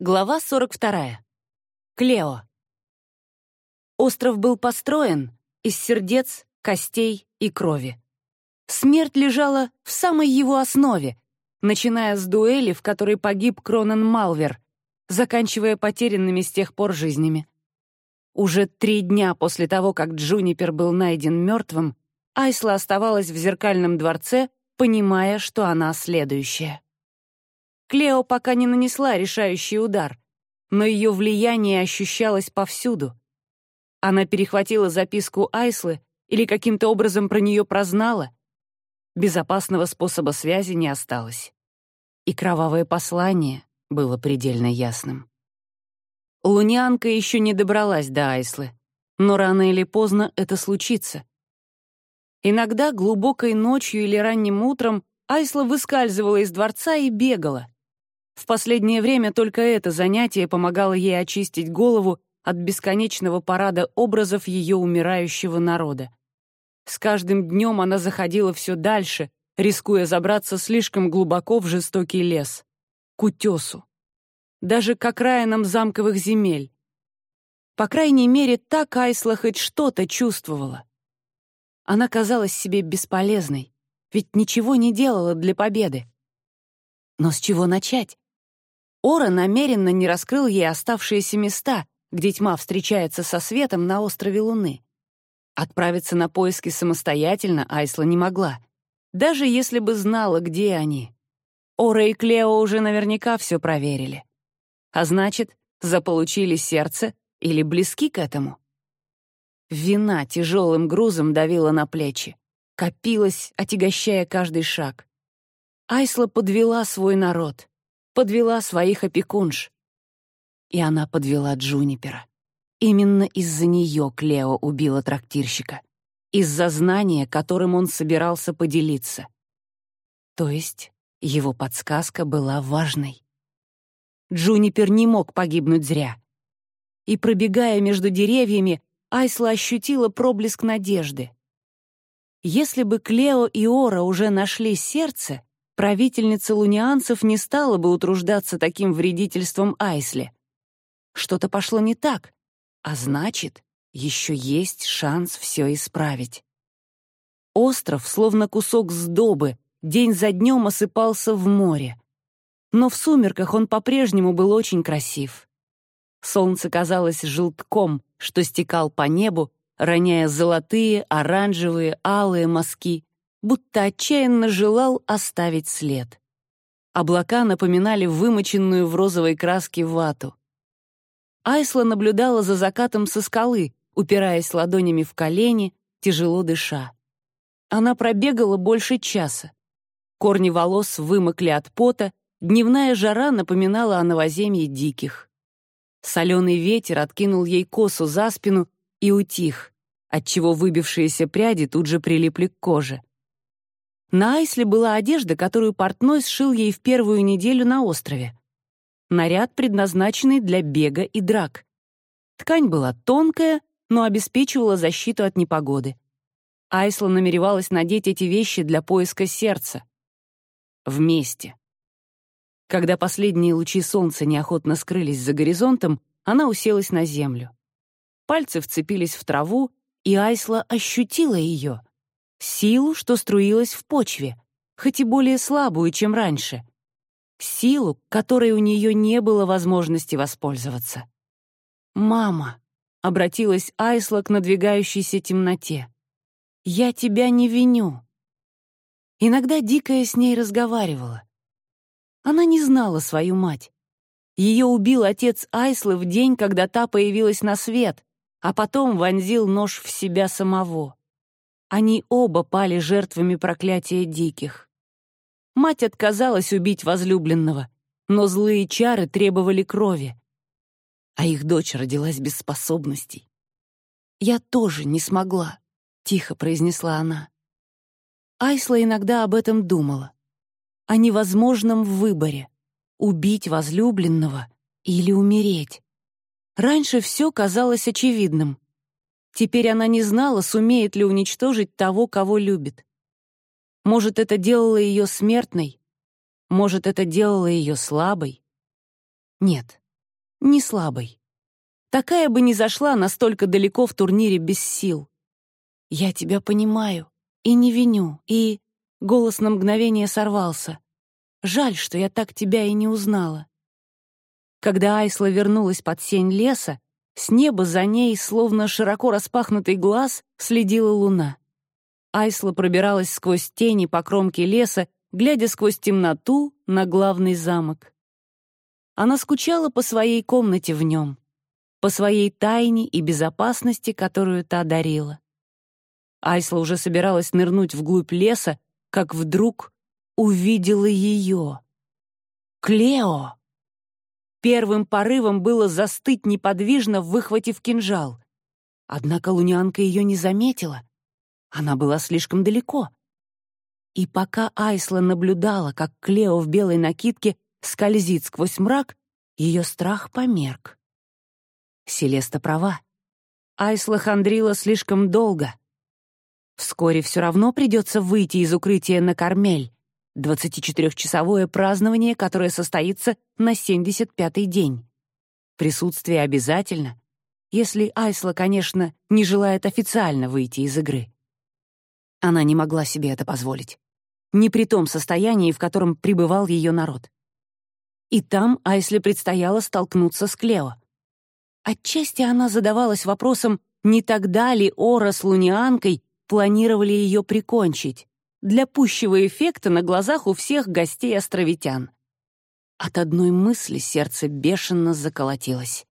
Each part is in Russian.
Глава 42. Клео. Остров был построен из сердец, костей и крови. Смерть лежала в самой его основе, начиная с дуэли, в которой погиб Кронан Малвер, заканчивая потерянными с тех пор жизнями. Уже три дня после того, как Джунипер был найден мертвым, Айсла оставалась в зеркальном дворце, понимая, что она следующая. Клео пока не нанесла решающий удар, но ее влияние ощущалось повсюду. Она перехватила записку Айслы или каким-то образом про нее прознала. Безопасного способа связи не осталось. И кровавое послание было предельно ясным. Лунянка еще не добралась до Айслы, но рано или поздно это случится. Иногда глубокой ночью или ранним утром Айсла выскальзывала из дворца и бегала. В последнее время только это занятие помогало ей очистить голову от бесконечного парада образов ее умирающего народа. С каждым днем она заходила все дальше, рискуя забраться слишком глубоко в жестокий лес, к утесу, даже к окраинам замковых земель. По крайней мере, так Айсла хоть что-то чувствовала. Она казалась себе бесполезной, ведь ничего не делала для победы. Но с чего начать? Ора намеренно не раскрыл ей оставшиеся места, где тьма встречается со светом на острове Луны. Отправиться на поиски самостоятельно Айсла не могла, даже если бы знала, где они. Ора и Клео уже наверняка все проверили. А значит, заполучили сердце или близки к этому. Вина тяжелым грузом давила на плечи, копилась, отягощая каждый шаг. Айсла подвела свой народ подвела своих опекунш. И она подвела Джунипера. Именно из-за нее Клео убила трактирщика. Из-за знания, которым он собирался поделиться. То есть его подсказка была важной. Джунипер не мог погибнуть зря. И, пробегая между деревьями, Айсла ощутила проблеск надежды. Если бы Клео и Ора уже нашли сердце, правительница лунианцев не стала бы утруждаться таким вредительством Айсли. Что-то пошло не так, а значит, еще есть шанс все исправить. Остров, словно кусок сдобы, день за днем осыпался в море. Но в сумерках он по-прежнему был очень красив. Солнце казалось желтком, что стекал по небу, роняя золотые, оранжевые, алые мазки, будто отчаянно желал оставить след. Облака напоминали вымоченную в розовой краске вату. Айсла наблюдала за закатом со скалы, упираясь ладонями в колени, тяжело дыша. Она пробегала больше часа. Корни волос вымокли от пота, дневная жара напоминала о новоземье диких. Соленый ветер откинул ей косу за спину и утих, отчего выбившиеся пряди тут же прилипли к коже. На Айсле была одежда, которую портной сшил ей в первую неделю на острове. Наряд, предназначенный для бега и драк. Ткань была тонкая, но обеспечивала защиту от непогоды. Айсла намеревалась надеть эти вещи для поиска сердца. Вместе. Когда последние лучи солнца неохотно скрылись за горизонтом, она уселась на землю. Пальцы вцепились в траву, и Айсла ощутила ее — Силу, что струилась в почве, хоть и более слабую, чем раньше. Силу, которой у нее не было возможности воспользоваться. «Мама», — обратилась Айсла к надвигающейся темноте, — «я тебя не виню». Иногда Дикая с ней разговаривала. Она не знала свою мать. Ее убил отец Айслы в день, когда та появилась на свет, а потом вонзил нож в себя самого. Они оба пали жертвами проклятия диких. Мать отказалась убить возлюбленного, но злые чары требовали крови. А их дочь родилась без способностей. «Я тоже не смогла», — тихо произнесла она. Айсла иногда об этом думала. О невозможном выборе — убить возлюбленного или умереть. Раньше все казалось очевидным. Теперь она не знала, сумеет ли уничтожить того, кого любит. Может, это делало ее смертной? Может, это делало ее слабой? Нет, не слабой. Такая бы не зашла настолько далеко в турнире без сил. «Я тебя понимаю и не виню, и...» Голос на мгновение сорвался. «Жаль, что я так тебя и не узнала». Когда Айсла вернулась под сень леса, с неба за ней, словно широко распахнутый глаз, следила луна. Айсла пробиралась сквозь тени по кромке леса, глядя сквозь темноту на главный замок. Она скучала по своей комнате в нем, по своей тайне и безопасности, которую та дарила. Айсла уже собиралась нырнуть вглубь леса, как вдруг увидела ее. Клео! Первым порывом было застыть неподвижно, выхватив кинжал. Однако лунянка ее не заметила. Она была слишком далеко. И пока Айсла наблюдала, как Клео в белой накидке скользит сквозь мрак, ее страх померк. Селеста права. Айсла хандрила слишком долго. Вскоре все равно придется выйти из укрытия на Кармель, 24-часовое празднование, которое состоится на 75-й день. Присутствие обязательно, если Айсла, конечно, не желает официально выйти из игры. Она не могла себе это позволить. Не при том состоянии, в котором пребывал ее народ. И там Айсле предстояло столкнуться с Клео. Отчасти она задавалась вопросом, не тогда ли Ора с Лунианкой планировали ее прикончить, для пущего эффекта на глазах у всех гостей островитян. От одной мысли сердце бешено заколотилось.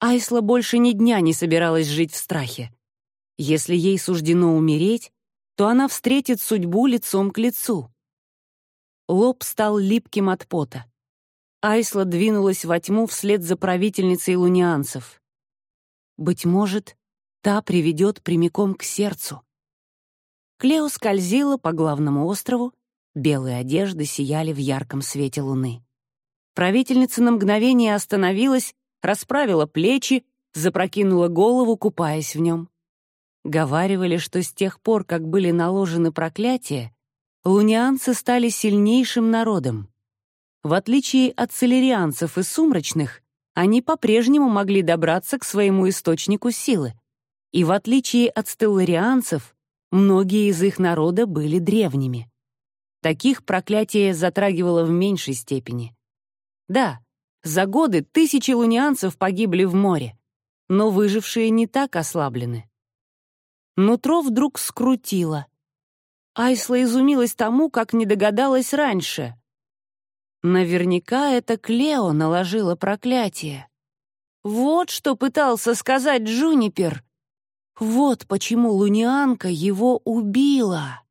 Айсла больше ни дня не собиралась жить в страхе. Если ей суждено умереть, то она встретит судьбу лицом к лицу. Лоб стал липким от пота. Айсла двинулась во тьму вслед за правительницей лунианцев. Быть может, та приведет прямиком к сердцу. Клео скользила по главному острову, белые одежды сияли в ярком свете луны. Правительница на мгновение остановилась, расправила плечи, запрокинула голову, купаясь в нем. Говаривали, что с тех пор, как были наложены проклятия, лунианцы стали сильнейшим народом. В отличие от целерианцев и сумрачных, они по-прежнему могли добраться к своему источнику силы. И в отличие от стелларианцев, многие из их народа были древними. Таких проклятие затрагивало в меньшей степени. Да, за годы тысячи лунианцев погибли в море, но выжившие не так ослаблены. Нутро вдруг скрутило. Айсла изумилась тому, как не догадалась раньше. Наверняка это Клео наложила проклятие. Вот что пытался сказать Джунипер. Вот почему Лунианка его убила.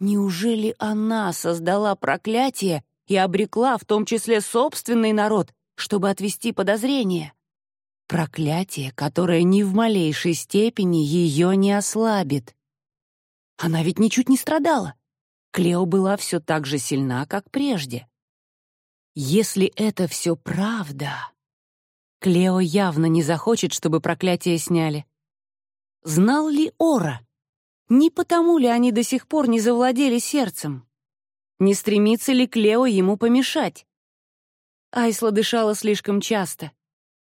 Неужели она создала проклятие и обрекла в том числе собственный народ, чтобы отвести подозрения? Проклятие, которое ни в малейшей степени ее не ослабит. Она ведь ничуть не страдала. Клео была все так же сильна, как прежде. Если это все правда, Клео явно не захочет, чтобы проклятие сняли. Знал ли Ора? Не потому ли они до сих пор не завладели сердцем? Не стремится ли Клео ему помешать? Айсла дышала слишком часто.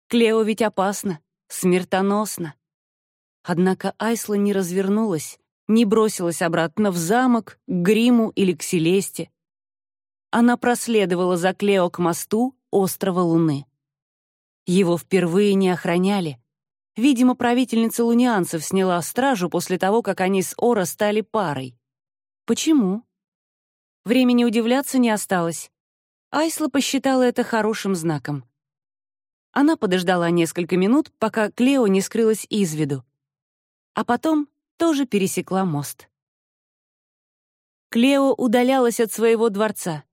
Клео ведь опасно, смертоносно. Однако Айсла не развернулась, не бросилась обратно в замок, к Гриму или к Селесте. Она проследовала за Клео к мосту острова Луны. Его впервые не охраняли. Видимо, правительница лунианцев сняла стражу после того, как они с Ора стали парой. Почему? Времени удивляться не осталось. Айсла посчитала это хорошим знаком. Она подождала несколько минут, пока Клео не скрылась из виду. А потом тоже пересекла мост. Клео удалялась от своего дворца.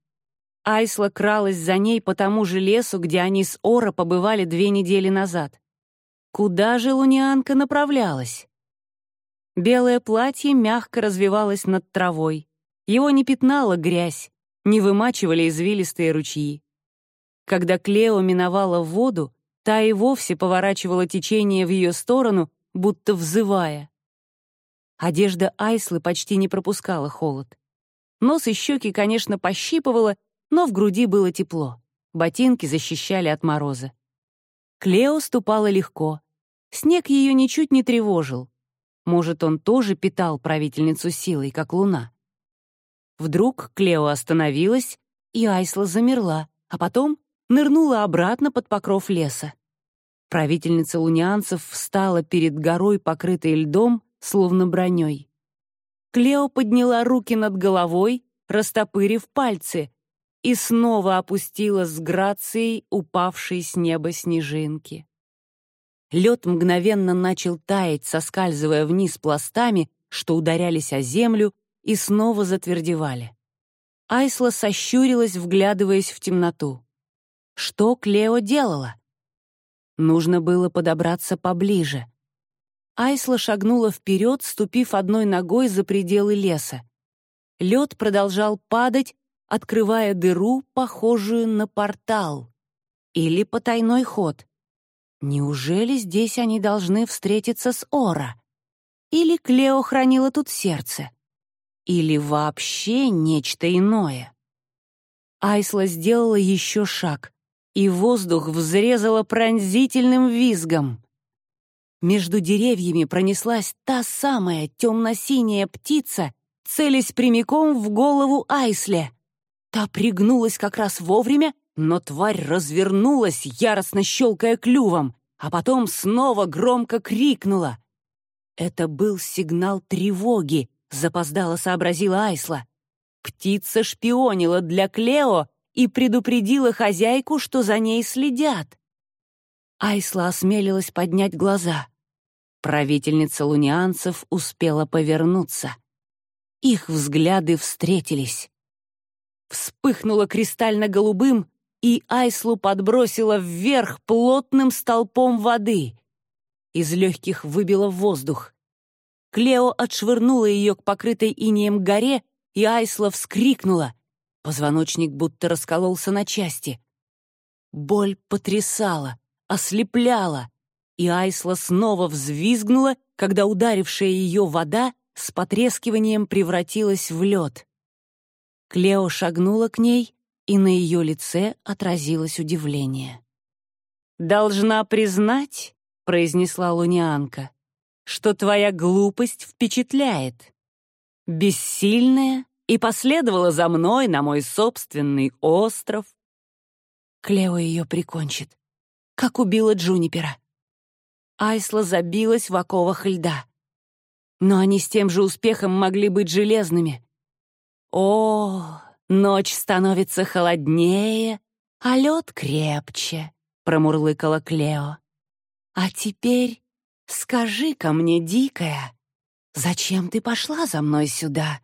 Айсла кралась за ней по тому же лесу, где они с Ора побывали две недели назад. Куда же лунианка направлялась? Белое платье мягко развивалось над травой. Его не пятнала грязь, не вымачивали извилистые ручьи. Когда Клео миновала воду, та и вовсе поворачивала течение в ее сторону, будто взывая. Одежда Айслы почти не пропускала холод. Нос и щеки, конечно, пощипывала, но в груди было тепло. ботинки защищали от мороза. Клео ступала легко. Снег ее ничуть не тревожил. Может, он тоже питал правительницу силой, как луна. Вдруг Клео остановилась, и Айсла замерла, а потом нырнула обратно под покров леса. Правительница лунианцев встала перед горой, покрытой льдом, словно броней. Клео подняла руки над головой, растопырив пальцы, и снова опустила с грацией упавшей с неба снежинки. Лед мгновенно начал таять, соскальзывая вниз пластами, что ударялись о землю и снова затвердевали. Айсла сощурилась, вглядываясь в темноту. Что Клео делала? Нужно было подобраться поближе. Айсла шагнула вперед, ступив одной ногой за пределы леса. Лед продолжал падать, открывая дыру, похожую на портал. Или потайной ход. Неужели здесь они должны встретиться с Ора? Или Клео хранила тут сердце? Или вообще нечто иное? Айсла сделала еще шаг, и воздух взрезала пронзительным визгом. Между деревьями пронеслась та самая темно-синяя птица, целясь прямиком в голову Айсле. Та пригнулась как раз вовремя, но тварь развернулась, яростно щелкая клювом, а потом снова громко крикнула. Это был сигнал тревоги, запоздало сообразила Айсла. Птица шпионила для Клео и предупредила хозяйку, что за ней следят. Айсла осмелилась поднять глаза. Правительница лунианцев успела повернуться. Их взгляды встретились вспыхнула кристально-голубым, и Айслу подбросила вверх плотным столпом воды. Из легких выбило воздух. Клео отшвырнула ее к покрытой инеем горе, и Айсла вскрикнула. Позвоночник будто раскололся на части. Боль потрясала, ослепляла, и Айсла снова взвизгнула, когда ударившая ее вода с потрескиванием превратилась в лед. Клео шагнула к ней, и на ее лице отразилось удивление. «Должна признать», — произнесла лунианка, «что твоя глупость впечатляет. Бессильная и последовала за мной на мой собственный остров». Клео ее прикончит, как убила Джунипера. Айсла забилась в оковах льда. Но они с тем же успехом могли быть железными. «О, ночь становится холоднее, а лед крепче», — промурлыкала Клео. «А теперь скажи-ка мне, дикая, зачем ты пошла за мной сюда?»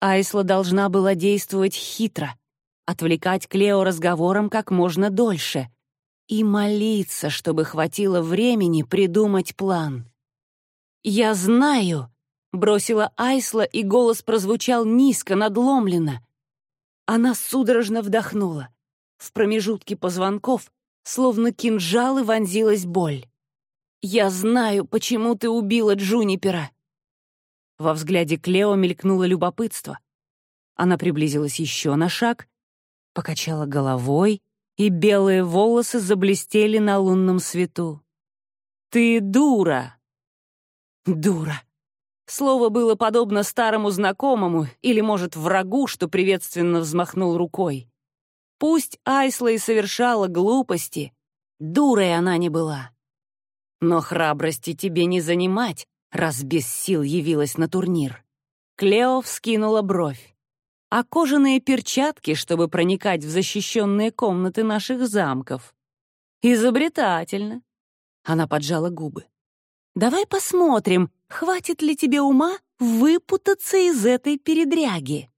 Айсла должна была действовать хитро, отвлекать Клео разговором как можно дольше и молиться, чтобы хватило времени придумать план. «Я знаю», Бросила Айсла, и голос прозвучал низко, надломленно. Она судорожно вдохнула. В промежутке позвонков, словно кинжалы, вонзилась боль. «Я знаю, почему ты убила Джунипера!» Во взгляде Клео мелькнуло любопытство. Она приблизилась еще на шаг, покачала головой, и белые волосы заблестели на лунном свету. «Ты дура!» «Дура!» Слово было подобно старому знакомому или, может, врагу, что приветственно взмахнул рукой. Пусть Айсла и совершала глупости, дурой она не была. Но храбрости тебе не занимать, раз без сил явилась на турнир. Клео вскинула бровь. А кожаные перчатки, чтобы проникать в защищенные комнаты наших замков? Изобретательно. Она поджала губы. Давай посмотрим, хватит ли тебе ума выпутаться из этой передряги.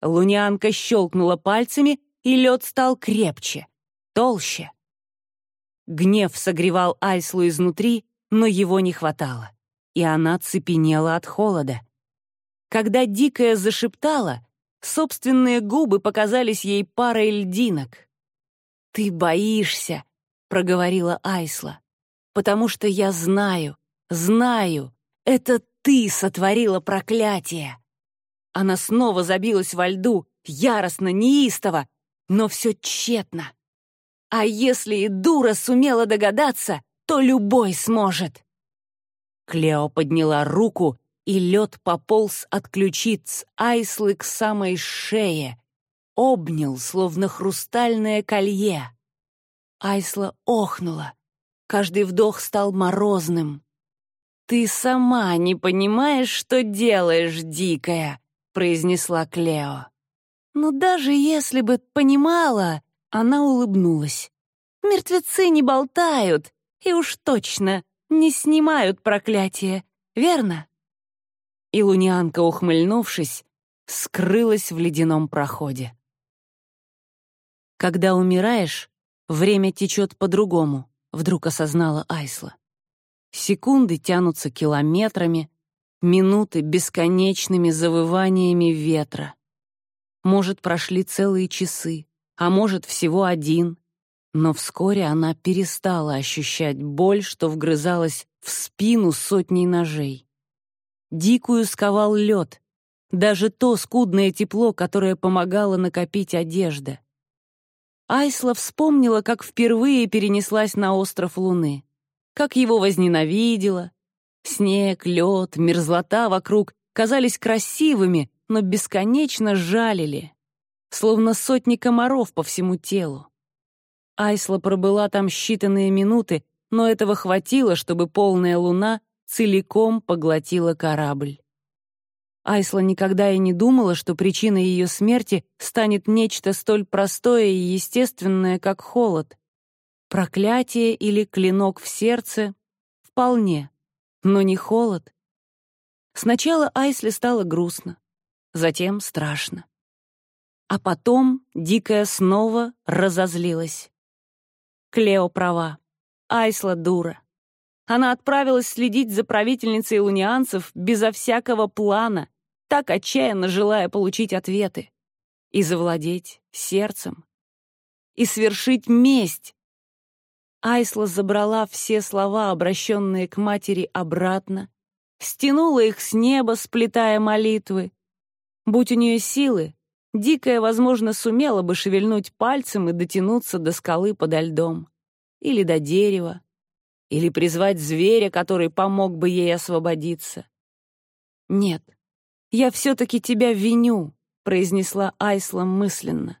Лунянка щелкнула пальцами, и лед стал крепче, толще. Гнев согревал Айслу изнутри, но его не хватало, и она цепенела от холода. Когда Дикая зашептала, собственные губы показались ей парой льдинок. «Ты боишься», — проговорила Айсла потому что я знаю, знаю, это ты сотворила проклятие. Она снова забилась во льду, яростно, неистово, Но все тщетно. А если и дура сумела догадаться, то любой сможет. Клео подняла руку, и лед пополз от ключиц Айслы к самой шее, обнял, словно хрустальное колье. Айсла охнула. Каждый вдох стал морозным. «Ты сама не понимаешь, что делаешь, дикая», — произнесла Клео. «Но даже если бы понимала...» — она улыбнулась. «Мертвецы не болтают, и уж точно не снимают проклятие, верно?» И лунианка, ухмыльнувшись, скрылась в ледяном проходе. Когда умираешь, время течет по-другому, вдруг осознала Айсла. Секунды тянутся километрами, минуты — бесконечными завываниями ветра. Может, прошли целые часы, а может, всего один. Но вскоре она перестала ощущать боль, что вгрызалась в спину сотней ножей. Дикую сковал лед, даже то скудное тепло, которое помогало накопить одежда. Айсла вспомнила, как впервые перенеслась на остров Луны как его возненавидела. Снег, лед, мерзлота вокруг казались красивыми, но бесконечно жалили, словно сотни комаров по всему телу. Айсла пробыла там считанные минуты, но этого хватило, чтобы полная луна целиком поглотила корабль. Айсла никогда и не думала, что причиной ее смерти станет нечто столь простое и естественное, как холод. Проклятие или клинок в сердце? Вполне. Но не холод. Сначала Айсли стало грустно, затем страшно. А потом Дикая снова разозлилась. Клео права. Айсла дура. Она отправилась следить за правительницей лунианцев безо всякого плана, так отчаянно желая получить ответы. И завладеть сердцем. И свершить месть, Айсла забрала все слова, обращенные к матери, обратно, стянула их с неба, сплетая молитвы. Будь у нее силы, Дикая, возможно, сумела бы шевельнуть пальцем и дотянуться до скалы подо льдом. Или до дерева. Или призвать зверя, который помог бы ей освободиться. «Нет, я все-таки тебя виню», — произнесла Айсла мысленно.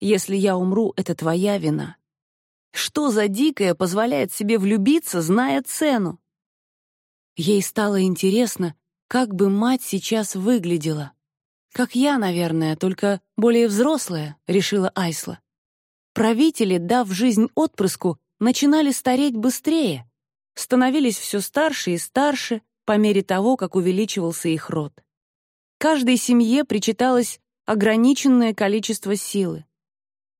«Если я умру, это твоя вина. Что за дикая позволяет себе влюбиться, зная цену? Ей стало интересно, как бы мать сейчас выглядела. Как я, наверное, только более взрослая, решила Айсла. Правители, дав жизнь отпрыску, начинали стареть быстрее, становились все старше и старше по мере того, как увеличивался их род. Каждой семье причиталось ограниченное количество силы.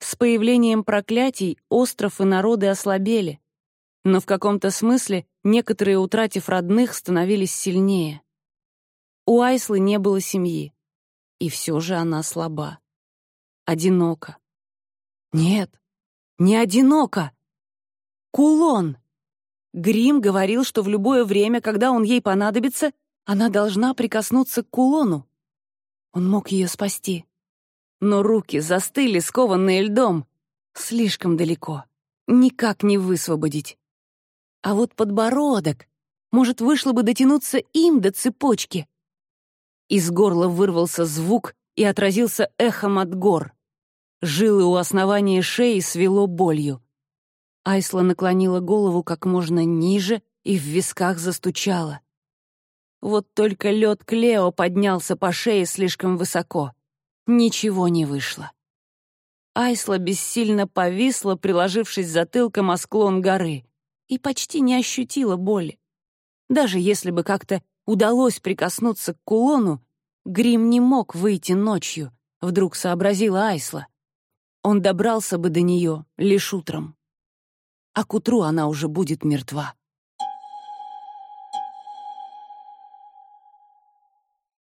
С появлением проклятий остров и народы ослабели, но в каком-то смысле некоторые, утратив родных, становились сильнее. У Айслы не было семьи, и все же она слаба. Одинока. Нет, не одинока. Кулон. Грим говорил, что в любое время, когда он ей понадобится, она должна прикоснуться к кулону. Он мог ее спасти но руки застыли, скованные льдом. Слишком далеко. Никак не высвободить. А вот подбородок. Может, вышло бы дотянуться им до цепочки. Из горла вырвался звук и отразился эхом от гор. Жилы у основания шеи свело болью. Айсла наклонила голову как можно ниже и в висках застучала. Вот только лед Клео поднялся по шее слишком высоко. Ничего не вышло. Айсла бессильно повисла, приложившись затылком о склон горы, и почти не ощутила боли. Даже если бы как-то удалось прикоснуться к кулону, Грим не мог выйти ночью, вдруг сообразила Айсла. Он добрался бы до нее лишь утром. А к утру она уже будет мертва.